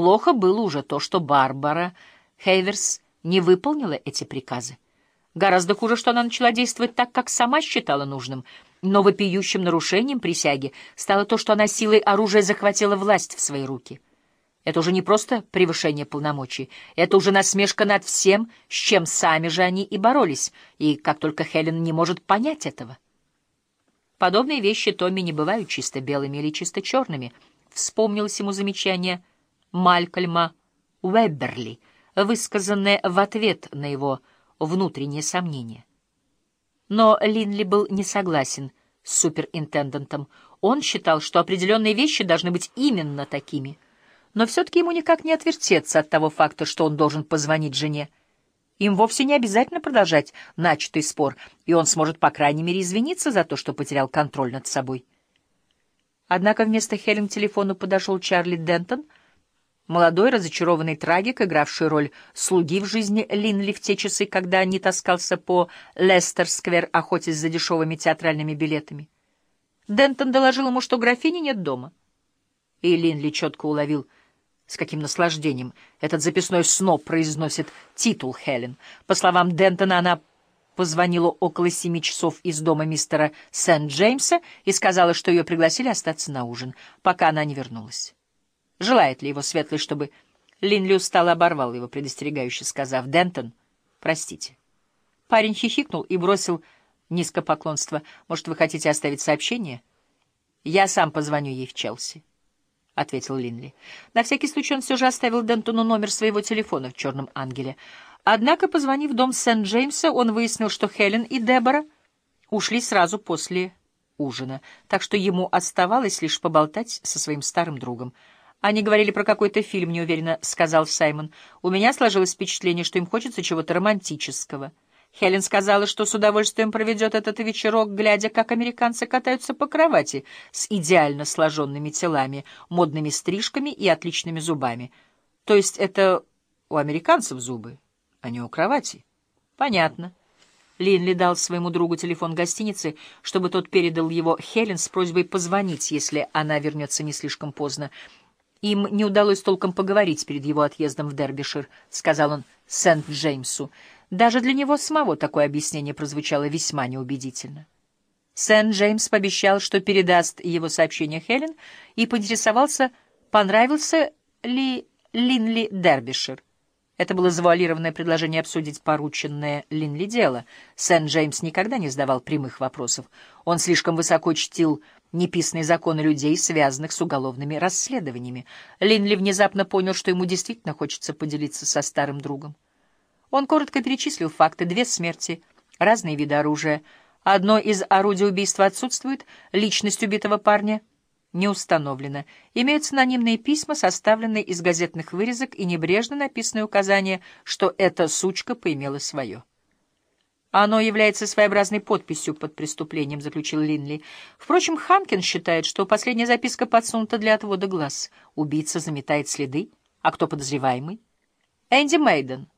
Плохо было уже то, что Барбара Хейверс не выполнила эти приказы. Гораздо хуже, что она начала действовать так, как сама считала нужным. Но вопиющим нарушением присяги стало то, что она силой оружия захватила власть в свои руки. Это уже не просто превышение полномочий, это уже насмешка над всем, с чем сами же они и боролись, и как только Хелен не может понять этого. Подобные вещи Томми не бывают чисто белыми или чисто черными. Вспомнилось ему замечание Малькольма Уэбберли, высказанное в ответ на его внутренние сомнения. Но Линли был не согласен с суперинтендантом. Он считал, что определенные вещи должны быть именно такими. Но все-таки ему никак не отвертеться от того факта, что он должен позвонить жене. Им вовсе не обязательно продолжать начатый спор, и он сможет, по крайней мере, извиниться за то, что потерял контроль над собой. Однако вместо Хелен к телефону подошел Чарли Дентон — Молодой, разочарованный трагик, игравший роль слуги в жизни Линли в те часы, когда не таскался по Лестер-сквер, охотясь за дешевыми театральными билетами. Дентон доложил ему, что графини нет дома. И Линли четко уловил, с каким наслаждением этот записной сноб произносит титул Хелен. По словам Дентона, она позвонила около семи часов из дома мистера Сент-Джеймса и сказала, что ее пригласили остаться на ужин, пока она не вернулась. Желает ли его светлый, чтобы... Линли устало оборвал его, предостерегающе сказав, «Дентон, простите». Парень хихикнул и бросил низко поклонство. «Может, вы хотите оставить сообщение?» «Я сам позвоню ей в Челси», — ответил Линли. На всякий случай он все же оставил Дентону номер своего телефона в «Черном ангеле». Однако, позвонив в дом Сент-Джеймса, он выяснил, что Хелен и Дебора ушли сразу после ужина, так что ему оставалось лишь поболтать со своим старым другом. «Они говорили про какой-то фильм», — неуверенно сказал Саймон. «У меня сложилось впечатление, что им хочется чего-то романтического». Хелен сказала, что с удовольствием проведет этот вечерок, глядя, как американцы катаются по кровати с идеально сложенными телами, модными стрижками и отличными зубами. То есть это у американцев зубы, а не у кровати? Понятно. Линли дал своему другу телефон гостиницы, чтобы тот передал его Хелен с просьбой позвонить, если она вернется не слишком поздно. Им не удалось толком поговорить перед его отъездом в Дербишир, — сказал он Сент-Джеймсу. Даже для него самого такое объяснение прозвучало весьма неубедительно. Сент-Джеймс пообещал, что передаст его сообщение Хелен, и поинтересовался, понравился ли Линли Дербишир. Это было завуалированное предложение обсудить порученное Линли дело. Сент-Джеймс никогда не задавал прямых вопросов. Он слишком высоко чтил неписанные законы людей, связанных с уголовными расследованиями. Линли внезапно понял, что ему действительно хочется поделиться со старым другом. Он коротко перечислил факты. Две смерти, разные виды оружия. Одно из орудий убийства отсутствует, личность убитого парня не установлена. Имеются анонимные письма, составленные из газетных вырезок и небрежно написанные указания, что эта сучка поимела свое. Оно является своеобразной подписью под преступлением, заключил Линли. Впрочем, Ханкин считает, что последняя записка подсунута для отвода глаз. Убийца заметает следы. А кто подозреваемый? Энди Мейден.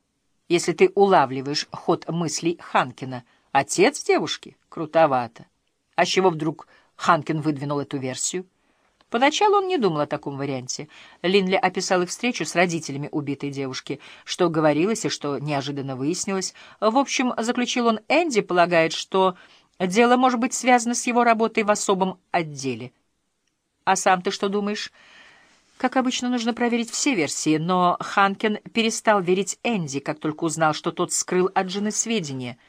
Если ты улавливаешь ход мыслей Ханкина. Отец девушки? Крутовато. А с чего вдруг Ханкин выдвинул эту версию? Поначалу он не думал о таком варианте. Линли описал их встречу с родителями убитой девушки, что говорилось и что неожиданно выяснилось. В общем, заключил он, Энди полагает, что дело может быть связано с его работой в особом отделе. А сам ты что думаешь? Как обычно, нужно проверить все версии, но Ханкен перестал верить Энди, как только узнал, что тот скрыл от жены сведения —